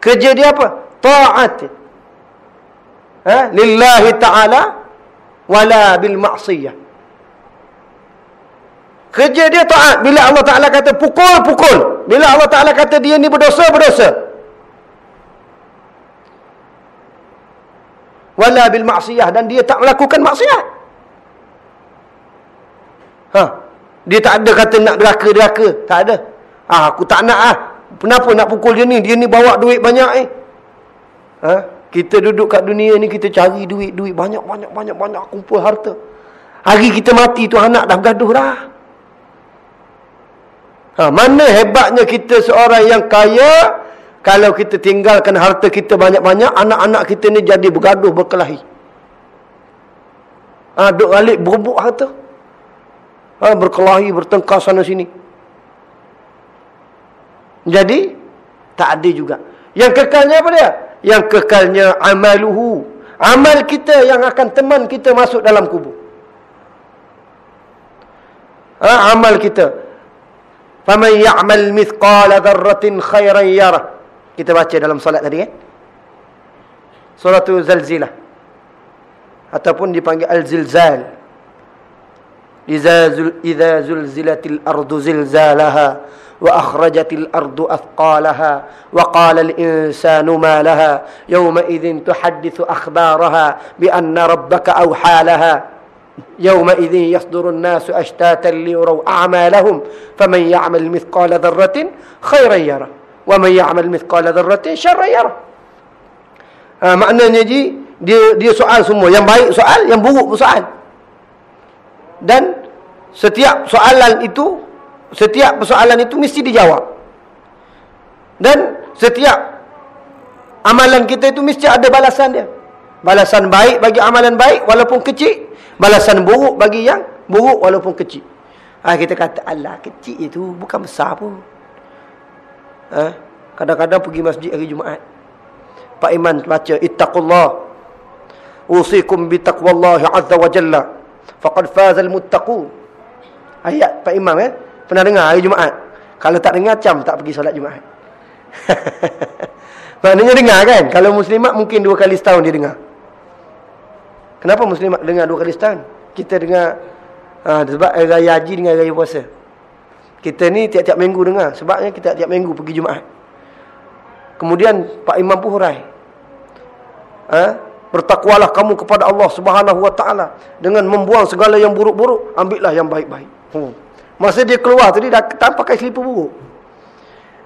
kerja dia apa? Ta'at. Ha? Lillahi ta'ala, wala bil ma'siyah. Kerja dia ta'at. Bila Allah Ta'ala kata pukul, pukul. Bila Allah Ta'ala kata dia ni berdosa, berdosa. wala bil maksiyah dan dia tak melakukan maksiat. Ha. Dia tak ada kata nak deraka-deraka, tak ada. Ha, aku tak nak ah. Kenapa nak pukul dia ni? Dia ni bawa duit banyak eh. Ha? Kita duduk kat dunia ni kita cari duit, duit banyak banyak banyak banyak kumpul harta. Hari kita mati tu anak dah bergaduh dah. Ha, mana hebatnya kita seorang yang kaya kalau kita tinggalkan harta kita banyak-banyak, anak-anak kita ni jadi bergaduh, berkelahi. Ha, duk balik berebut harta. Ha, berkelahi, bertengkar sana sini. Jadi, tak ada juga. Yang kekalnya apa dia? yang kekalnya amaluhu. Amal kita yang akan teman kita masuk dalam kubur. Ha, amal kita. Faman ya'mal mithqala dharratin khairan yarah. kita baca dalam solat tadi eh? kan suratul zalzilah. Ataupun dipanggil al-zilzal. Iza zul idza zulzilatil ardu zilzalaha wa akhrajatil ardu athqalaha wa qala al-insanu ma laha yawma idzin tuhaddithu akhbaraha bi anna rabbaka awhalaha yawma idzin yasduru an-nasu ashtatan liyuraw a'malahum faman ya'mal mithqala dharratin khayran yarah wa may ya'mal mithqala dzarratin syarran yarah. Ha, maknanya ji dia dia soal semua yang baik soal yang buruk pun soal. Dan setiap soalan itu setiap persoalan itu mesti dijawab. Dan setiap amalan kita itu mesti ada balasan dia. Balasan baik bagi amalan baik walaupun kecil, balasan buruk bagi yang buruk walaupun kecil. Ha, kita kata Allah kecil itu bukan besar pun. Eh? Kadang-kadang pergi masjid hari Jumaat. Pak Iman baca ittaqullah. Usikum bi taqwallahi azza wa jalla. Faqad fazal muttaqun. Ayat Pak Imam eh? Pernah dengar hari Jumaat? Kalau tak dengar cam tak pergi solat Jumaat. Maknanya dengar kan? Kalau muslimat mungkin dua kali setahun dia dengar. Kenapa muslimat dengar dua kali setahun? Kita dengar ha, sebab raya haji dengan raya puasa. Kita ni tiap-tiap minggu dengar. Sebabnya kita tiap-tiap minggu pergi Jumaat. Kemudian Pak Imam pun hurai. Ha? Bertakwalah kamu kepada Allah Subhanahu wa taala dengan membuang segala yang buruk-buruk, ambillah yang baik-baik. Hmm. Masa dia keluar tadi dah tak pakai selipar buruk.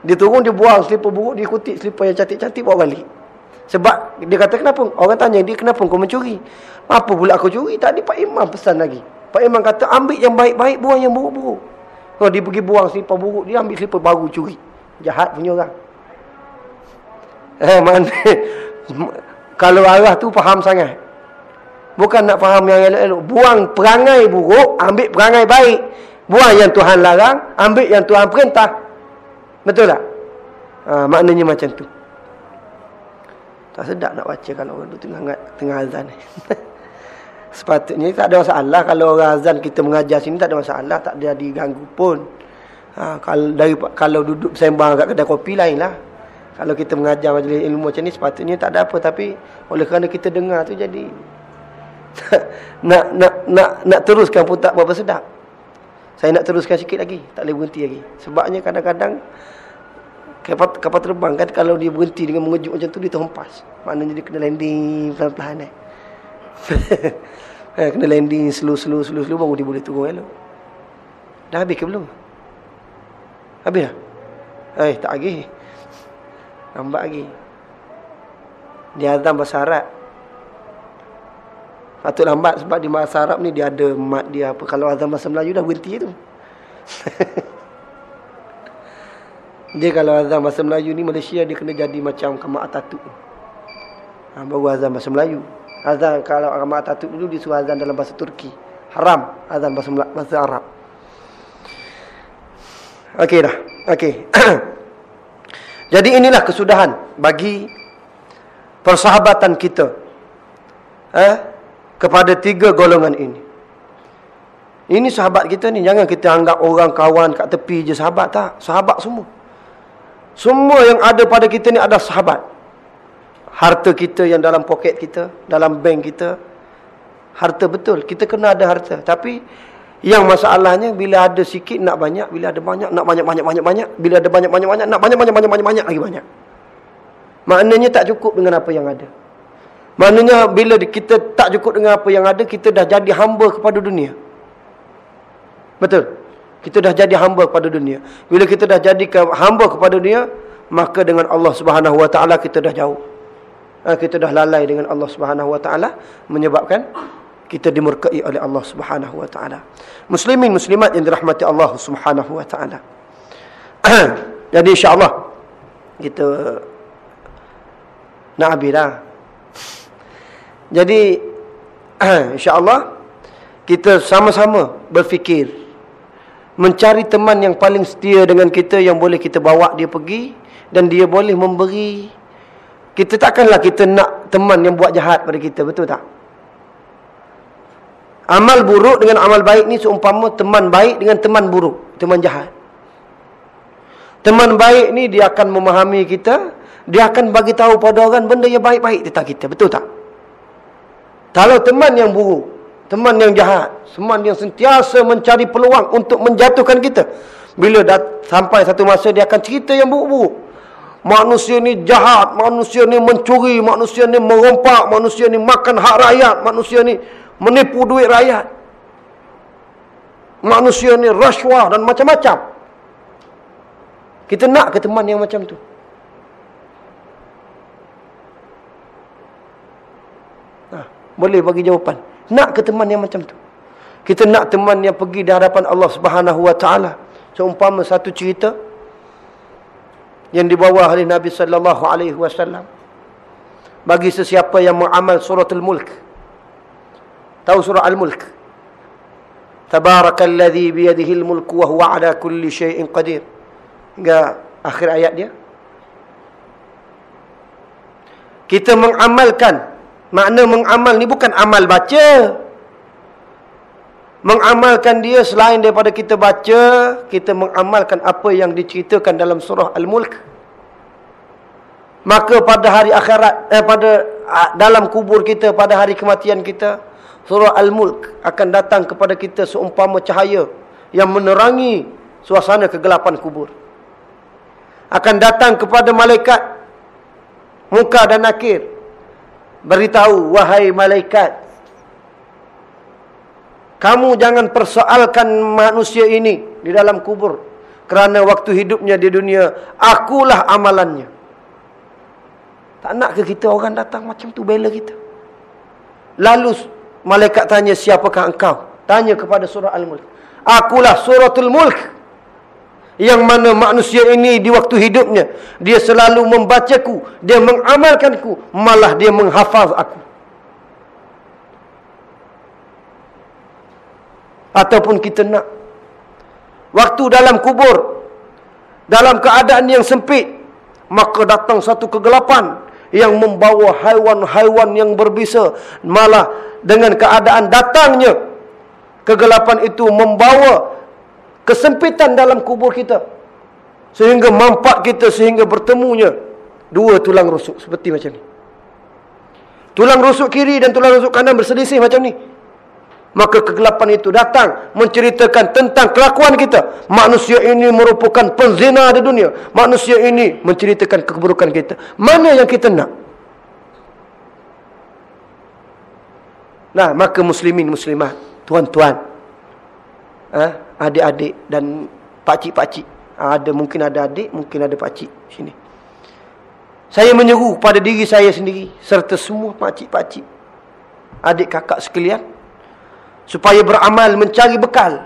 Dia turun dia buang selipar buruk, dia kutip selipar yang cantik-cantik bawa balik. Sebab dia kata kenapa? Orang tanya dia kenapa kau mencuri? Apa pula aku curi? Tadi Pak Imam pesan lagi. Pak Imam kata ambil yang baik-baik, buang yang buruk-buruk. Kalau dia pergi buang selipar buruk, dia ambil selipar baru curi. Jahat punya orang. Eh mana? Kalau arah tu faham sangat. Bukan nak faham yang elok-elok. Buang perangai buruk, ambil perangai baik. Buang yang Tuhan larang, ambil yang Tuhan perintah. Betul tak? Ha, maknanya macam tu. Tak sedap nak baca kalau orang tengah, tengah azan. Sepatutnya tak ada masalah kalau orang azan kita mengajar sini tak ada masalah, tak ada diganggu pun. Ha, kalau dari kalau duduk sembang kat kedai kopi lainlah. Kalau kita mengajar majlis ilmu macam ni sepatutnya tak ada apa tapi oleh kerana kita dengar tu jadi nak nak nak nak teruskan pun tak berapa sedap. Saya nak teruskan sikit lagi, tak boleh berhenti lagi. Sebabnya kadang-kadang kapal, kapal terbang kan kalau dia berhenti dengan mengejut macam tu dia terhempas. Maknanya dia kena landing pelan-pelan eh. eh kena landing slow slow slow slow baru dia boleh turun elok. Dah habis ke belum? Habis dah? Eh tak lagi. Lambat lagi. Dia azam bahasa Arab. Patut lambat sebab di bahasa Arab ni dia ada mat dia apa. Kalau azam bahasa Melayu dah berhenti tu. dia kalau azam bahasa Melayu ni Malaysia dia kena jadi macam Kamak Ataturk. Ha, baru azam bahasa Melayu. Azan kalau Kamak Ataturk dulu disuruh azan dalam bahasa Turki. Haram azan bahasa, bahasa Arab. Okey dah. Okey. Jadi inilah kesudahan bagi persahabatan kita eh, kepada tiga golongan ini. Ini sahabat kita ni. Jangan kita anggap orang kawan kat tepi je sahabat. Tak. Sahabat semua. Semua yang ada pada kita ni ada sahabat. Harta kita yang dalam poket kita. Dalam bank kita. Harta betul. Kita kena ada harta. Tapi yang masalahnya bila ada sikit nak banyak, bila ada banyak nak banyak-banyak-banyak-banyak, bila ada banyak-banyak-banyak nak banyak-banyak-banyak-banyak lagi banyak. Maknanya tak cukup dengan apa yang ada. Maknanya bila kita tak cukup dengan apa yang ada, kita dah jadi hamba kepada dunia. Betul? Kita dah jadi hamba kepada dunia. Bila kita dah jadi hamba kepada dunia, maka dengan Allah Taala kita dah jauh. Ha, kita dah lalai dengan Allah Taala menyebabkan kita dimurkai oleh Allah taala. Muslimin muslimat yang dirahmati Allah taala. Jadi insya-Allah kita nak habislah. Jadi insya-Allah kita sama-sama berfikir mencari teman yang paling setia dengan kita yang boleh kita bawa dia pergi dan dia boleh memberi kita takkanlah kita nak teman yang buat jahat pada kita betul tak Amal buruk dengan amal baik ni seumpama teman baik dengan teman buruk, teman jahat. Teman baik ni dia akan memahami kita, dia akan bagi tahu pada orang benda yang baik-baik tentang kita, betul tak? Kalau teman yang buruk, teman yang jahat, teman yang sentiasa mencari peluang untuk menjatuhkan kita, bila dah sampai satu masa dia akan cerita yang buruk-buruk. Manusia ni jahat, manusia ni mencuri, manusia ni merompak, manusia ni makan hak rakyat, manusia ni menipu duit rakyat. Manusia ni rasuah dan macam-macam. Kita nak ke teman yang macam tu? Boleh bagi jawapan. Nak ke teman yang macam tu? Kita nak teman yang pergi di hadapan Allah Subhanahu Wa Taala. Seumpama satu cerita yang dibawa oleh Nabi sallallahu alaihi wasallam bagi sesiapa yang mengamal suratul mulk Tahu surah Al-Mulk? Tabarakalladzi mulku wa huwa ala kulli syai'in qadir. Hingga akhir ayat dia. Kita mengamalkan. Makna mengamal ni bukan amal baca. Mengamalkan dia selain daripada kita baca. Kita mengamalkan apa yang diceritakan dalam surah Al-Mulk. Maka pada hari akhirat. Eh, pada dalam kubur kita. Pada hari kematian kita surah Al-Mulk akan datang kepada kita seumpama cahaya yang menerangi suasana kegelapan kubur. Akan datang kepada malaikat muka dan nakir beritahu wahai malaikat kamu jangan persoalkan manusia ini di dalam kubur kerana waktu hidupnya di dunia akulah amalannya. Tak nak ke kita orang datang macam tu bela kita? Lalu malaikat tanya siapakah engkau? Tanya kepada surah al-mulk akulah suratul mulk yang mana manusia ini di waktu hidupnya dia selalu membacaku dia mengamalkanku malah dia menghafaz aku. Ataupun kita nak. Waktu dalam kubur dalam keadaan yang sempit maka datang satu kegelapan yang membawa haiwan-haiwan yang berbisa. Malah dengan keadaan datangnya kegelapan itu membawa kesempitan dalam kubur kita. Sehingga mampak kita sehingga bertemunya dua tulang rusuk. Seperti macam ni. Tulang rusuk kiri dan tulang rusuk kanan berselisih macam ni. Maka kegelapan itu datang menceritakan tentang kelakuan kita. Manusia ini merupakan penzina di dunia. Manusia ini menceritakan keburukan kita. Mana yang kita nak? Nah maka muslimin muslimat tuan-tuan. Ah adik-adik dan pakcik-pakcik. Ada mungkin ada adik, mungkin ada pakcik sini. Saya menyeru pada diri saya sendiri serta semua pakcik-pakcik. Adik kakak sekalian supaya beramal mencari bekal.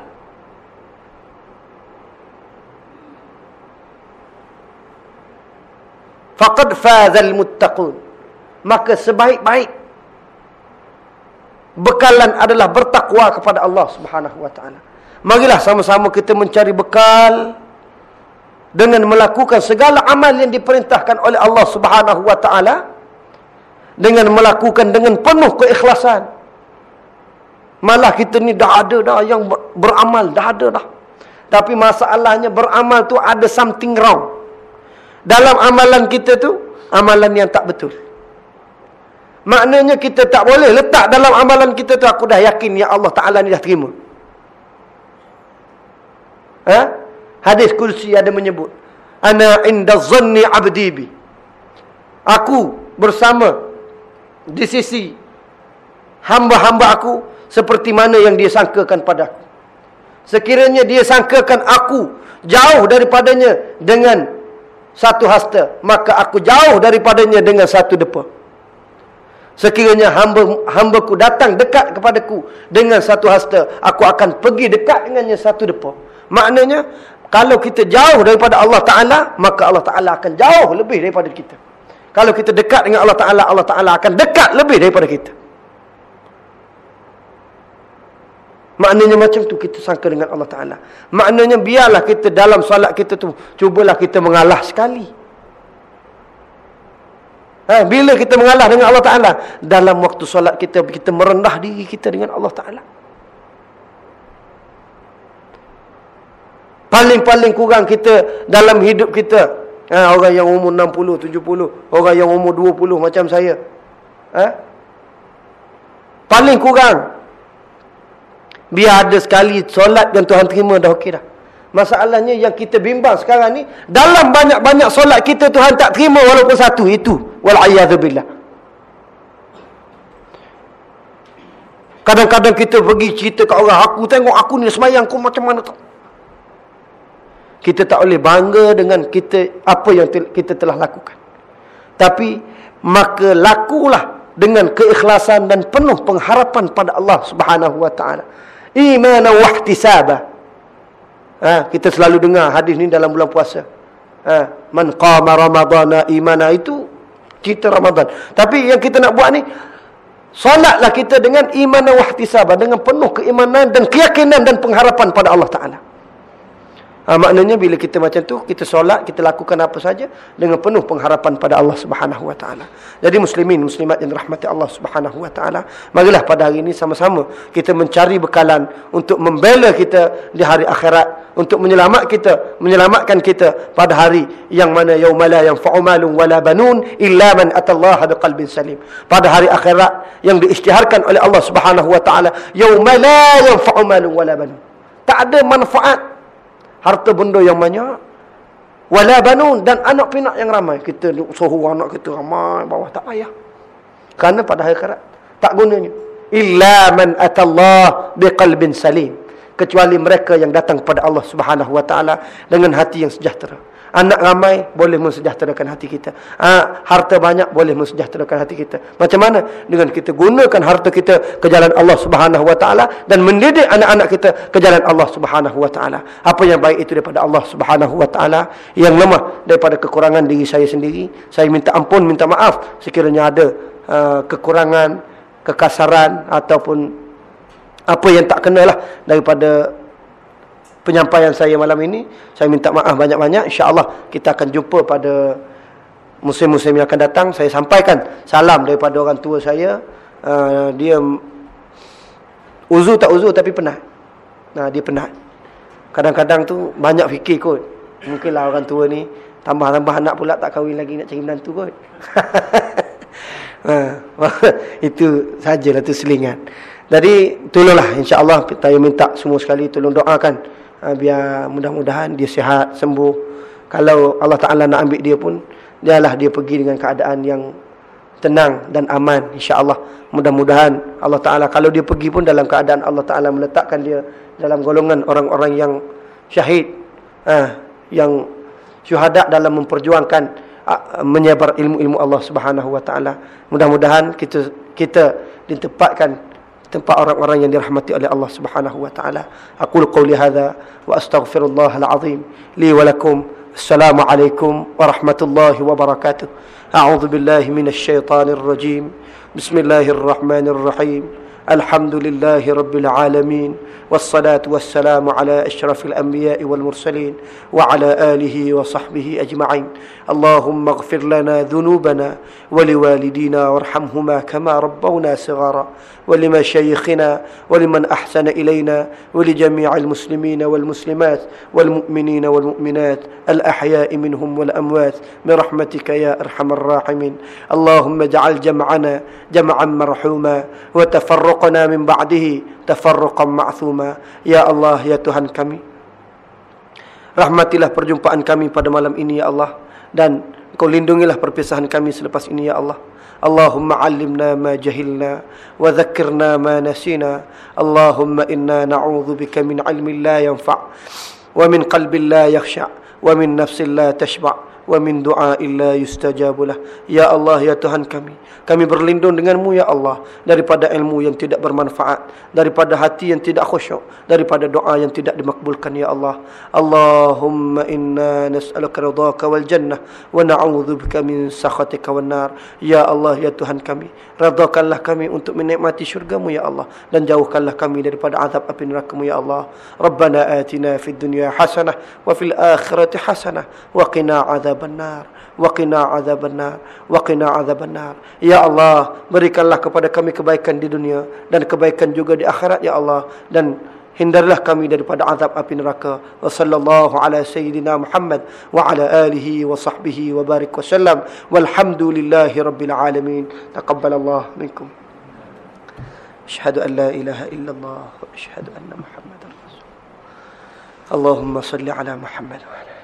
Faqad fazal muttaqun. Maka sebaik-baik bekalan adalah bertakwa kepada Allah Subhanahu wa taala. Marilah sama-sama kita mencari bekal dengan melakukan segala amal yang diperintahkan oleh Allah Subhanahu wa taala dengan melakukan dengan penuh keikhlasan. Malah kita ni dah ada dah yang beramal, dah ada dah. Tapi masalahnya beramal tu ada something wrong. Dalam amalan kita tu, amalan yang tak betul. Maknanya kita tak boleh letak dalam amalan kita tu aku dah yakin ya Allah Taala ni dah terima. Ha? Hadis kursi ada menyebut. Ana inda zanni abdi bi. Aku bersama di sisi hamba-hamba aku seperti mana yang dia sangkakan padaku. Sekiranya dia sangkakan aku jauh daripadanya dengan satu hasta, maka aku jauh daripadanya dengan satu depa. Sekiranya hamba hambaku datang dekat kepadaku dengan satu hasta, aku akan pergi dekat dengannya satu depa. Maknanya kalau kita jauh daripada Allah Taala, maka Allah Taala akan jauh lebih daripada kita. Kalau kita dekat dengan Allah Taala, Allah Taala akan dekat lebih daripada kita. Maknanya macam tu kita sangka dengan Allah Taala. Maknanya biarlah kita dalam solat kita tu cubalah kita mengalah sekali. Ha, bila kita mengalah dengan Allah Taala dalam waktu solat kita kita merendah diri kita dengan Allah Taala. Paling-paling kurang kita dalam hidup kita. Ha, orang yang umur 60, 70. Orang yang umur 20 macam saya. Ha? Paling kurang. Biar ada sekali solat yang Tuhan terima dah okey dah. Masalahnya yang kita bimbang sekarang ni. Dalam banyak-banyak solat kita Tuhan tak terima walaupun satu. Itu. Wal'ayyadzubillah. Kadang-kadang kita pergi cerita ke orang. Aku tengok aku ni semayang. Kau macam mana tak? Kita tak boleh bangga dengan kita apa yang kita telah lakukan. Tapi maka lakulah dengan keikhlasan dan penuh pengharapan pada Allah Subhanahu wa taala. Imanan wa ihtisaba. Ha, kita selalu dengar hadis ni dalam bulan puasa. Ha, man qama ramadhana imana itu kita Ramadan. Tapi yang kita nak buat ni solatlah kita dengan iman wa ihtisaba dengan penuh keimanan dan keyakinan dan pengharapan pada Allah taala. Ha, maknanya bila kita macam tu, kita solat, kita lakukan apa saja dengan penuh pengharapan pada Allah Subhanahu Wa Taala. Jadi muslimin, muslimat yang rahmati Allah Subhanahu Wa Taala, marilah pada hari ini sama-sama kita mencari bekalan untuk membela kita di hari akhirat, untuk menyelamat kita, menyelamatkan kita pada hari yang mana yaumala yang fa'umalun wala banun illa man atallaha biqalbin salim. Pada hari akhirat yang diisytiharkan oleh Allah Subhanahu Wa Taala, yaumala yang fa'umalun wala banun. Tak ada manfaat harta benda yang banyak wala banun dan anak pinak yang ramai kita suruh anak kita ramai bawah tak payah Kerana pada akhirat tak gunanya. Illa man atallah biqalbin salim. Kecuali mereka yang datang kepada Allah Subhanahu wa taala dengan hati yang sejahtera. Anak ramai boleh mensejahterakan hati kita. Ha, harta banyak boleh mensejahterakan hati kita. Macam mana? Dengan kita gunakan harta kita ke jalan Allah Subhanahu Wa Taala dan mendidik anak-anak kita ke jalan Allah Subhanahu Wa Taala. Apa yang baik itu daripada Allah Subhanahu Wa Taala, yang lemah daripada kekurangan diri saya sendiri. Saya minta ampun, minta maaf sekiranya ada uh, kekurangan, kekasaran ataupun apa yang tak kenalah daripada penyampaian saya malam ini. Saya minta maaf banyak-banyak. InsyaAllah kita akan jumpa pada musim-musim yang akan datang. Saya sampaikan salam daripada orang tua saya. Uh, dia uzu tak uzu tapi penat. Nah, dia penat. Kadang-kadang tu banyak fikir kot. Mungkinlah orang tua ni tambah-tambah anak pula tak kahwin lagi nak cari menantu kot. uh, itu sajalah tu selingan. Jadi tolonglah insya-Allah kita minta semua sekali tolong doakan uh, biar mudah-mudahan dia sihat sembuh. Kalau Allah Taala nak ambil dia pun dialah dia pergi dengan keadaan yang tenang dan aman insya-Allah. Mudah-mudahan Allah Taala kalau dia pergi pun dalam keadaan Allah Taala meletakkan dia dalam golongan orang-orang yang syahid uh, yang syuhada dalam memperjuangkan uh, menyebar ilmu-ilmu Allah Subhanahu wa taala. Mudah-mudahan kita kita ditempatkan tempat orang-orang yang dirahmati oleh Allah Subhanahu wa taala. Aku qauli hadza wa astaghfirullah al-azim li wa lakum. Assalamu alaikum warahmatullahi wabarakatuh. A'udzu billahi minasy syaithanir rajim. Bismillahirrahmanirrahim. الحمد لله رب العالمين والصلاة والسلام على أشرف الأنبياء والمرسلين وعلى آله وصحبه أجمعين اللهم اغفر لنا ذنوبنا ولوالدينا وارحمهما كما ربونا صغارا ولمشايخنا ولمن أحسن إلينا ولجميع المسلمين والمسلمات والمؤمنين والمؤمنات الأحياء منهم والأموات برحمتك يا أرحم الراحمين. اللهم اجعل جمعنا جمعا مرحوما وتفرقنا من بعده تفرقا معثوما يا الله يا تهان كمي Rahmatilah perjumpaan kami pada malam ini ya Allah. Dan Engkau lindungilah perpisahan kami selepas ini ya Allah. Allahumma 'allimna ma jahilna wa dhakkirna ma nasina Allahumma inna na'udzu bika min 'ilmin la yanfa' wa min qalbin la yakhsha' wa min nafsin la tashba' wa min du'a illa yustajabulah ya Allah ya Tuhan kami kami berlindung denganmu ya Allah daripada ilmu yang tidak bermanfaat, daripada hati yang tidak khusyuk, daripada doa yang tidak dimakbulkan ya Allah. Allahumma inna nas'aluka ridhaka wal jannah wa na'udzubika min sakhatika wan nar. Ya Allah ya Tuhan kami, redhakanlah kami untuk menikmati syurgamu ya Allah. Dan jauhkanlah kami daripada azab api neraka-Mu ya Allah. Rabbana atina fid dunya hasanah wa fil akhirati hasanah. Wa qina adzaban nar. Waqina azabannar. Waqina azabannar. Ya Allah Berikanlah kepada kami kebaikan di dunia Dan kebaikan juga di akhirat Ya Allah. Dan hindarlah kami daripada azab api neraka. Wa sallallahu ala sayyidina muhammad wa ala alihi wa sahbihi wa barik wa sallam. Walhamdulillahi rabbil alamin. Taqabbalallah minkum. Ashhadu an la ilaha illallah wa ashhadu anna muhammadar rasul allahumma salli ala muhammad wa ala